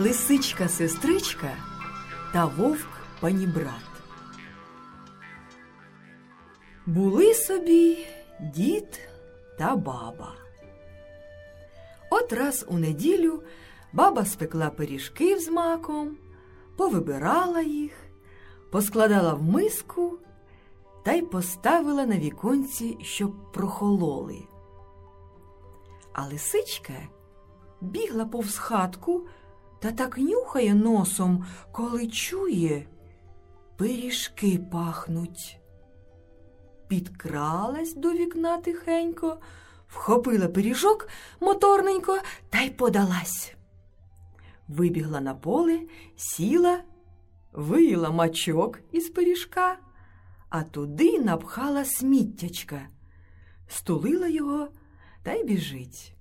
Лисичка сестричка та вовк панібрат. Були собі дід та баба. От раз у неділю баба спекла пиріжки з маком, повибирала їх, поскладала в миску та й поставила на віконці, щоб прохололи. А лисичка бігла повз хатку та так нюхає носом, коли чує, пиріжки пахнуть. Підкралась до вікна тихенько, вхопила пиріжок моторненько та й подалась. Вибігла на поле, сіла, виїла мачок із пиріжка, а туди напхала сміттячка, стулила його та й біжить.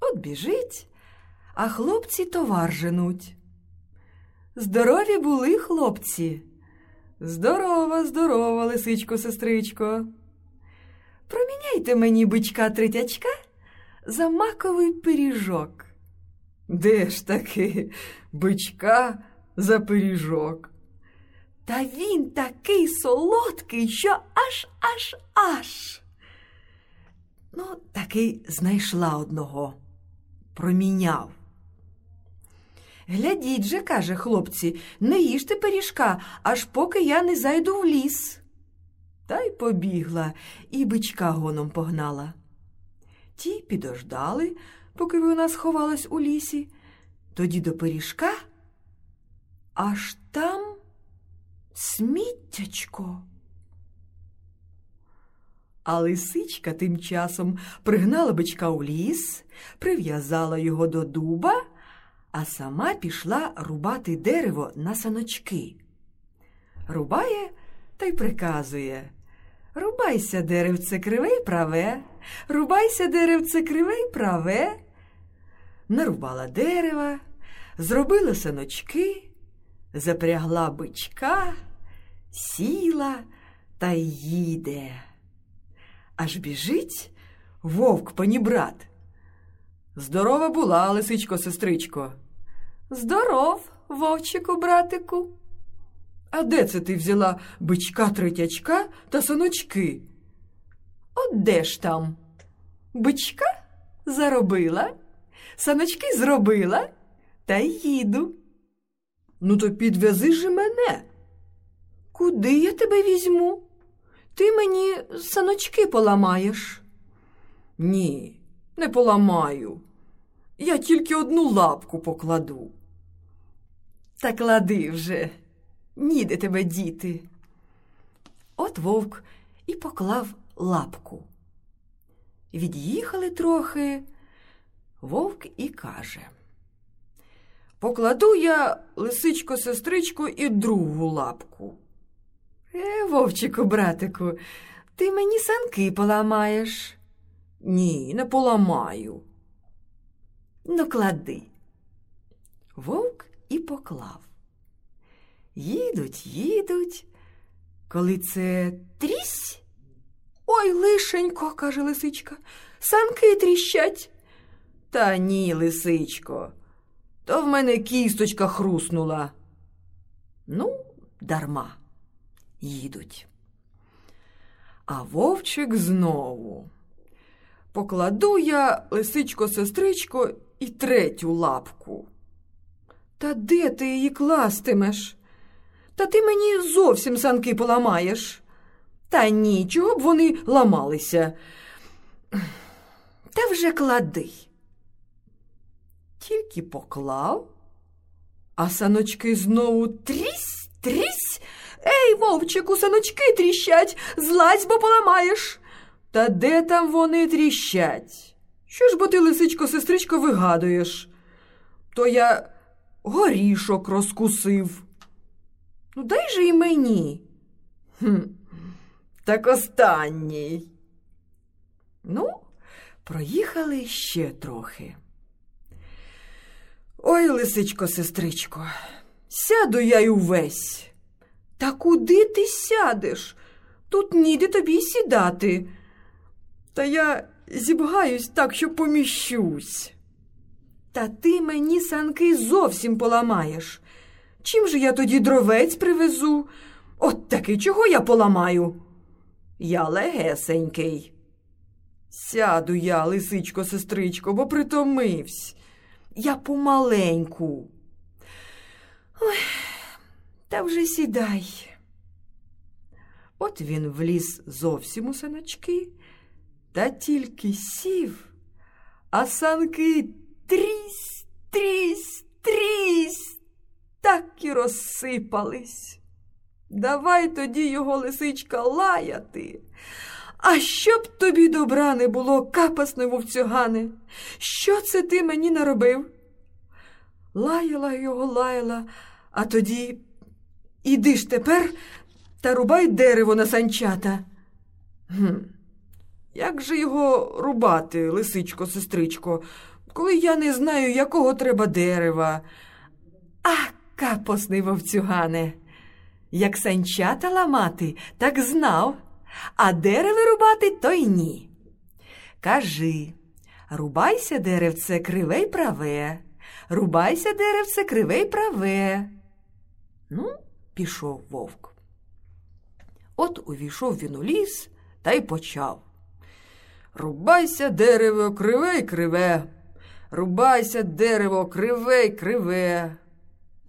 От біжить, а хлопці товар женуть. Здорові були хлопці. Здорова, здорова, лисичко, сестричко. Проміняйте мені бичка третячка за маковий пиріжок. Де ж таки бичка за пиріжок? Та він такий солодкий, що аж аж аж. Ну, таки знайшла одного, проміняв. Глядіть же, каже хлопці, не їжте пиріжка, аж поки я не зайду в ліс. Та й побігла і бичка гоном погнала. Ті підождали, поки вона сховалась у лісі, тоді до пиріжка, аж там сміттячко. А лисичка тим часом пригнала бичка у ліс, прив'язала його до дуба, а сама пішла рубати дерево на саночки. Рубає та й приказує Рубайся, деревце криве й праве, рубайся, деревце криве й праве. Нарубала дерева, зробила саночки, запрягла бичка, сіла та їде. Аж біжить вовк панібрат. Здорова була, лисичко, сестричко. Здоров, вовчику, братику. А де це ти взяла бичка третячка та саночки? От де ж там? Бичка заробила, саночки зробила та й їду. Ну, то підвези ж мене. Куди я тебе візьму? Ти мені саночки поламаєш. Ні, не поламаю. Я тільки одну лапку покладу. Та клади вже, ніде тебе діти. От вовк і поклав лапку. Від'їхали трохи, вовк і каже. Покладу я, лисичко, сестричко, і другу лапку. Е, вовчику, братику, ти мені санки поламаєш. Ні, не поламаю. Ну, клади. Вовк і поклав. Їдуть, їдуть, коли це трісь. Ой, лишенько, каже лисичка, санки тріщать. Та ні, лисичко, то в мене кісточка хруснула. Ну, дарма, їдуть. А вовчик знову. Покладу я, лисичко, сестричко, і третю лапку. Та де ти її кластимеш? Та ти мені зовсім санки поламаєш. Та нічого б вони ламалися. Та вже клади. Тільки поклав, а саночки знову трісь, трісь. Ей, вовчику, саночки тріщать, злазь, бо поламаєш. Та де там вони тріщать? Що ж бо ти, лисичко, сестричко, вигадуєш? То я горішок розкусив. Ну, дай же і мені. Хм, Так останній. Ну, проїхали ще трохи. Ой, лисичко, сестричко, сяду я й увесь. Та куди ти сядеш? Тут ніде тобі сідати. Та я зібгаюсь так, що поміщусь. Та ти мені санки зовсім поламаєш. Чим же я тоді дровець привезу? От таки чого я поламаю? Я легесенький. Сяду я, лисичко, сестричко, бо притомивсь. Я помаленьку. Ой, та вже сідай. От він вліз зовсім у саночки, та тільки сів, а санки трісь, трісь, так і розсипались. Давай тоді його лисичка лаяти. А щоб тобі добра не було, капасне вовцюгане, що це ти мені наробив? Лаяла його, лаяла, а тоді іди ж тепер та рубай дерево на санчата. Гм. Як же його рубати, лисичко, сестричко, коли я не знаю, якого треба дерева? А, капосний вовцюгане, як санчата ламати, так знав, а дерево рубати то й ні. Кажи, рубайся деревце криве й праве, рубайся деревце криве й праве. Ну, пішов вовк. От увійшов він у ліс та й почав. Рубайся дерево криве й криве, рубайся дерево криве й криве.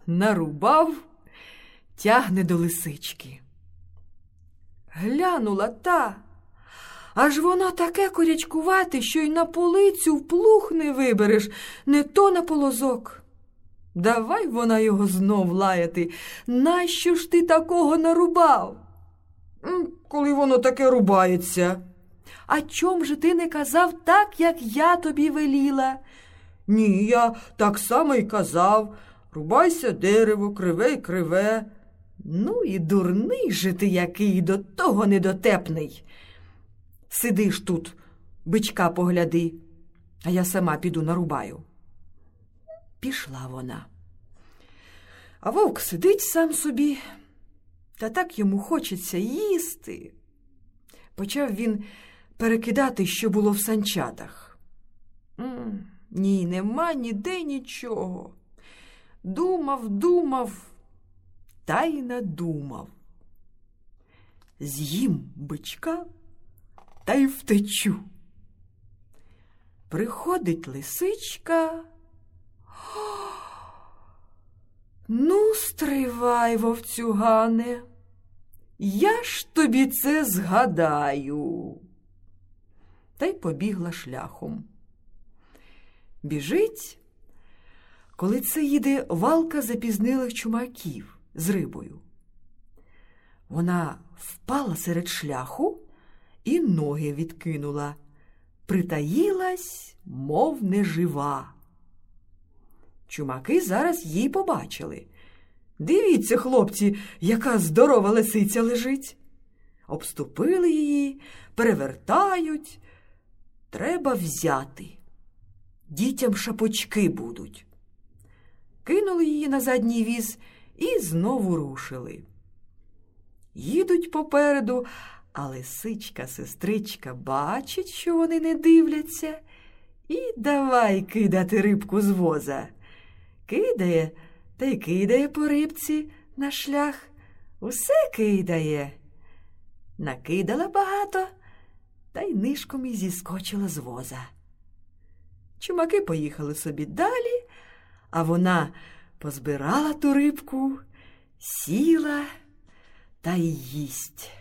Нарубав, тягне до лисички. Глянула та, аж воно таке корячкувате, що й на полицю в плуг не вибереш, не то на полозок. Давай вона його знов лаяти. Нащо ж ти такого нарубав? Коли воно таке рубається. А чом же ти не казав так, як я тобі веліла? Ні, я так само й казав. Рубайся дерево, криве й криве. Ну і дурний же ти який до того недотепний. Сидиш тут, бичка погляди, а я сама піду нарубаю. Пішла вона. А вовк сидить сам собі, та так йому хочеться їсти. Почав він перекидати, що було в санчатах. Ні, нема ніде нічого. Думав, думав, та й надумав. З'їм бичка та й втечу. Приходить лисичка. Ну, стривай, вовцюгане, я ж тобі це згадаю. Та й побігла шляхом. Біжить, коли це їде валка запізнилих чумаків з рибою. Вона впала серед шляху і ноги відкинула, притаїлась, мов нежива. Чумаки зараз її побачили. Дивіться, хлопці, яка здорова лисиця лежить. Обступили її, перевертають. Треба взяти. Дітям шапочки будуть. Кинули її на задній віз і знову рушили. Їдуть попереду, а лисичка, сестричка бачить, що вони не дивляться, і давай кидати рибку з воза. Кидає та й кидає по рибці на шлях. Усе кидає. Накидала багато та й нишком і зіскочила з воза. Чумаки поїхали собі далі, а вона позбирала ту рибку, сіла та й їсть.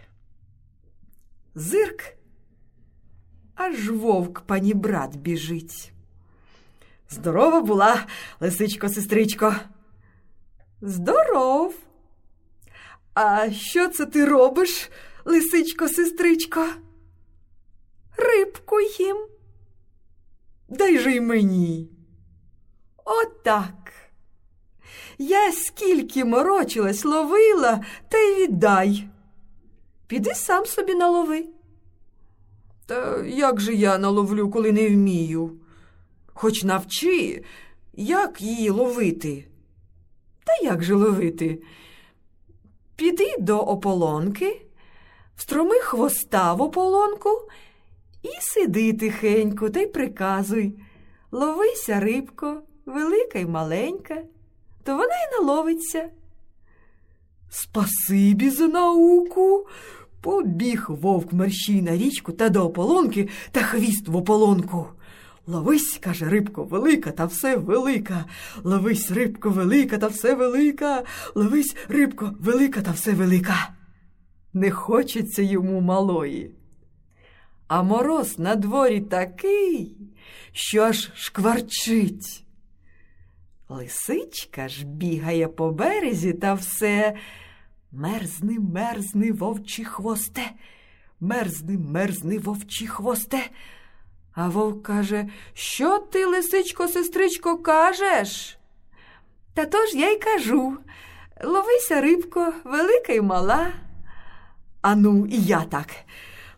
Зирк, аж вовк пані брат біжить. Здорова була, лисичко, сестричко. Здоров. А що це ти робиш, лисичко, сестричко? Рибку їм. Дай же й мені. Отак. Я скільки морочилась, ловила, та й віддай. Піди сам собі налови. Та як же я наловлю, коли не вмію? Хоч навчи, як її ловити. Та як же ловити? Піди до ополонки, встроми хвоста в ополонку і сиди тихенько та й приказуй. Ловися, рибко, велика й маленька, то вона й наловиться. Спасибі за науку. Побіг вовк мерщій на річку та до ополонки та хвіст в ополонку. Ловись, каже рибко, велика та все велика. Ловись, рибко, велика та все велика. Ловись, рибко, велика та все велика. Не хочеться йому малої. А мороз на дворі такий, що аж шкварчить. Лисичка ж бігає по березі та все. Мерзни, мерзни, вовчі хвосте, мерзни, мерзни, вовчі хвосте. А вовк каже, що ти, лисичко, сестричко, кажеш? Та то ж я й кажу. Ловися, рибко, велика й мала. Ану, і я так.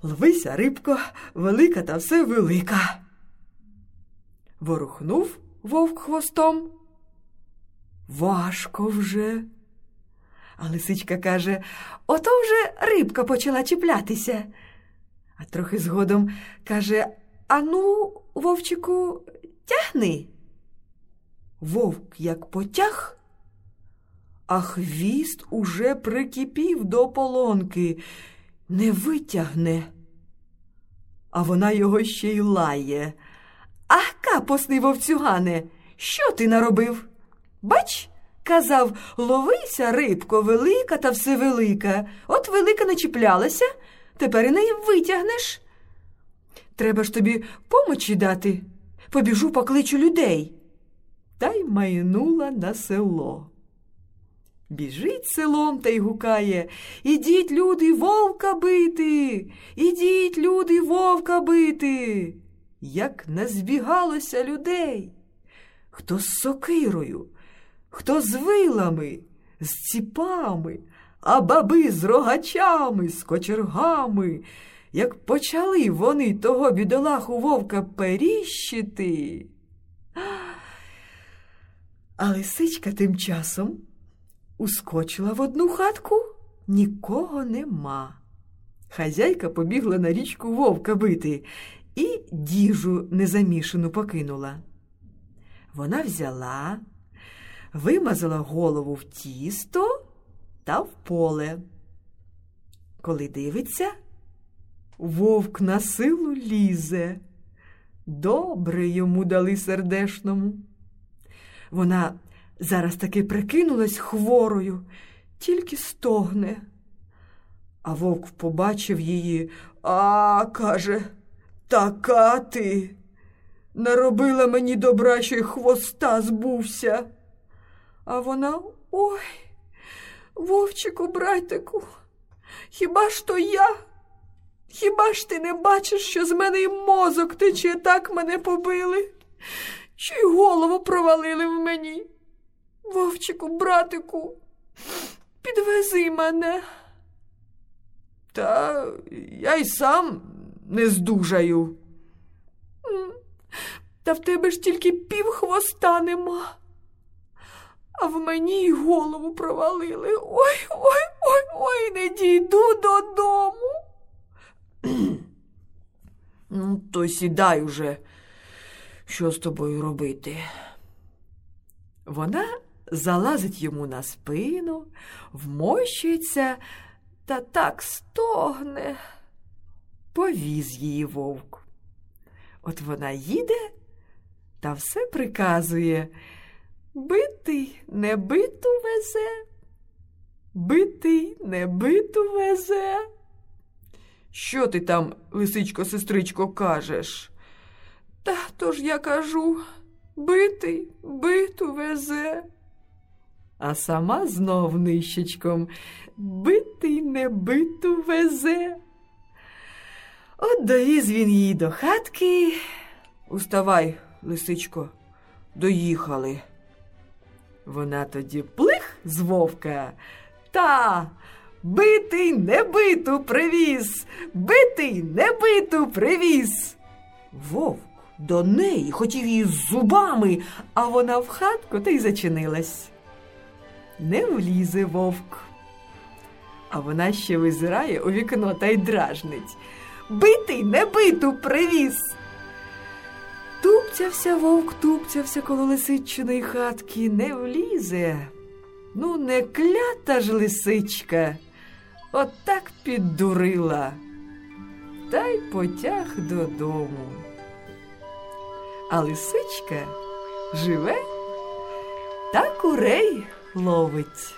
Ловися, рибко, велика та все велика. Ворухнув вовк хвостом. Важко вже. А лисичка каже ото вже рибка почала чіплятися. А трохи згодом каже Ану, вовчику, тягни. Вовк як потяг, а хвіст уже прикипів до полонки, не витягне. А вона його ще й лає. Ах, капосний вовцюгане, що ти наробив? Бач, казав, ловися, рибко, велика та все велика. От велика не чіплялася, тепер і неї витягнеш. Треба ж тобі помочі дати. Побіжу покличу людей. Та й майнула на село. Біжить селом та й гукає Ідіть, люди, вовка бити, ідіть, люди, вовка бити. Як назбігалося людей. Хто з сокирою, хто з вилами, з ціпами, а баби з рогачами, з кочергами. Як почали вони того бідолаху вовка періщити. А лисичка тим часом ускочила в одну хатку, нікого нема. Хазяйка побігла на річку вовка бити і діжу незамішану покинула. Вона взяла, вимазала голову в тісто та в поле. Коли дивиться, вовк на силу лізе. Добре йому дали сердешному. Вона зараз таки прикинулась хворою, тільки стогне. А вовк побачив її, а каже, така ти. Наробила мені добра, що й хвоста збувся. А вона ой, вовчику, братику, хіба ж то я? Хіба ж ти не бачиш, що з мене й мозок тече, так мене побили, що й голову провалили в мені? Вовчику, братику, підвези мене. Та я й сам не здужаю. Та в тебе ж тільки пів хвоста нема. А в мені й голову провалили. Ой ой ой ой, не дійду додому. Ну, то сідай уже, що з тобою робити. Вона залазить йому на спину, вмощується та так стогне. Повіз її вовк. От вона їде та все приказує битий не биту везе, битий не биту везе. Що ти там, лисичко, сестричко, кажеш? Та то ж я кажу битий биту везе. А сама знов нищечком битий не биту везе. От довіз він її до хатки. Уставай, лисичко, доїхали. Вона тоді плих з вовка та битий небиту привіз, битий небиту привіз. Вовк до неї хотів її зубами, а вона в хатку та й зачинилась. Не влізе вовк. А вона ще визирає у вікно та й дражнить. Битий небиту привіз. Тупцявся вовк, тупцявся коло лисичиної хатки, не влізе. Ну, не клята ж лисичка, отак піддурила, та й потяг додому. А лисичка живе та курей ловить.